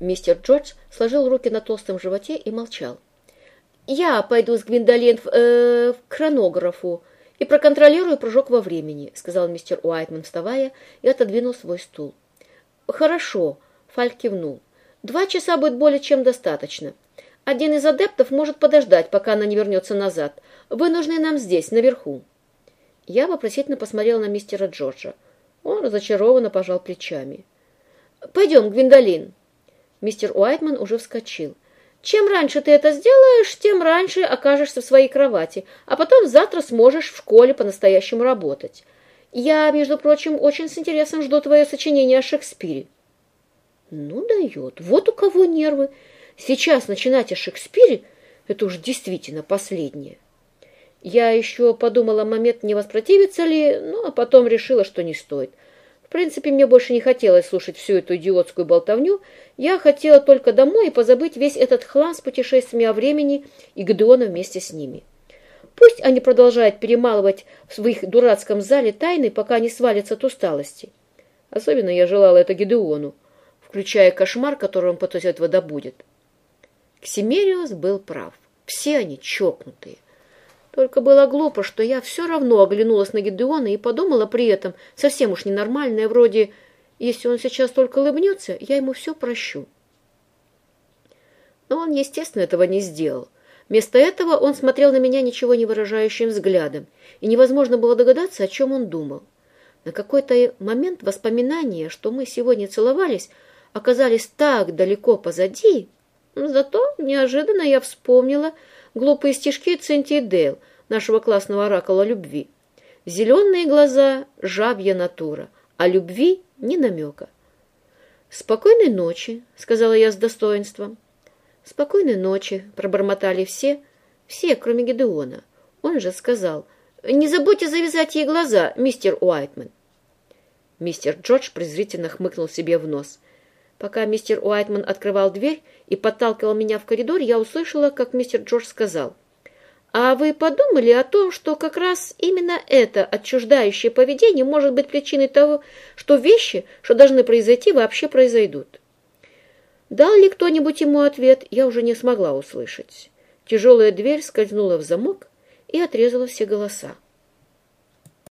Мистер Джордж сложил руки на толстом животе и молчал. «Я пойду с Гвиндолин в, э, в хронографу и проконтролирую прыжок во времени», сказал мистер Уайтман, вставая, и отодвинул свой стул. «Хорошо», — Фальк кивнул. «Два часа будет более чем достаточно. Один из адептов может подождать, пока она не вернется назад. Вы нужны нам здесь, наверху». Я вопросительно посмотрел на мистера Джорджа. Он разочарованно пожал плечами. «Пойдем, Гвиндолин». Мистер Уайтман уже вскочил. Чем раньше ты это сделаешь, тем раньше окажешься в своей кровати, а потом завтра сможешь в школе по-настоящему работать. Я, между прочим, очень с интересом жду твое сочинение о Шекспире. Ну, дает. Вот у кого нервы. Сейчас начинать о Шекспире — это уж действительно последнее. Я еще подумала момент, не воспротивиться ли, ну, а потом решила, что не стоит — принципе, мне больше не хотелось слушать всю эту идиотскую болтовню. Я хотела только домой и позабыть весь этот хлам с путешествиями о времени и Гедеона вместе с ними. Пусть они продолжают перемалывать в своих дурацком зале тайны, пока не свалятся от усталости. Особенно я желала это Гедеону, включая кошмар, который он после этого добудет. Ксимериус был прав. Все они чокнутые. Только было глупо, что я все равно оглянулась на Гедеона и подумала при этом, совсем уж ненормальное, вроде «если он сейчас только улыбнется, я ему все прощу». Но он, естественно, этого не сделал. Вместо этого он смотрел на меня ничего не выражающим взглядом, и невозможно было догадаться, о чем он думал. На какой-то момент воспоминания, что мы сегодня целовались, оказались так далеко позади, зато неожиданно я вспомнила, глупые стишки Цинтии Дейл, нашего классного оракула любви. Зеленые глаза — жабья натура, а любви — ни намека. «Спокойной ночи», — сказала я с достоинством. «Спокойной ночи», — пробормотали все, все, кроме Гедеона. Он же сказал, «Не забудьте завязать ей глаза, мистер Уайтман». Мистер Джордж презрительно хмыкнул себе в нос. Пока мистер Уайтман открывал дверь и подталкивал меня в коридор, я услышала, как мистер Джордж сказал, «А вы подумали о том, что как раз именно это отчуждающее поведение может быть причиной того, что вещи, что должны произойти, вообще произойдут?» Дал ли кто-нибудь ему ответ, я уже не смогла услышать. Тяжелая дверь скользнула в замок и отрезала все голоса.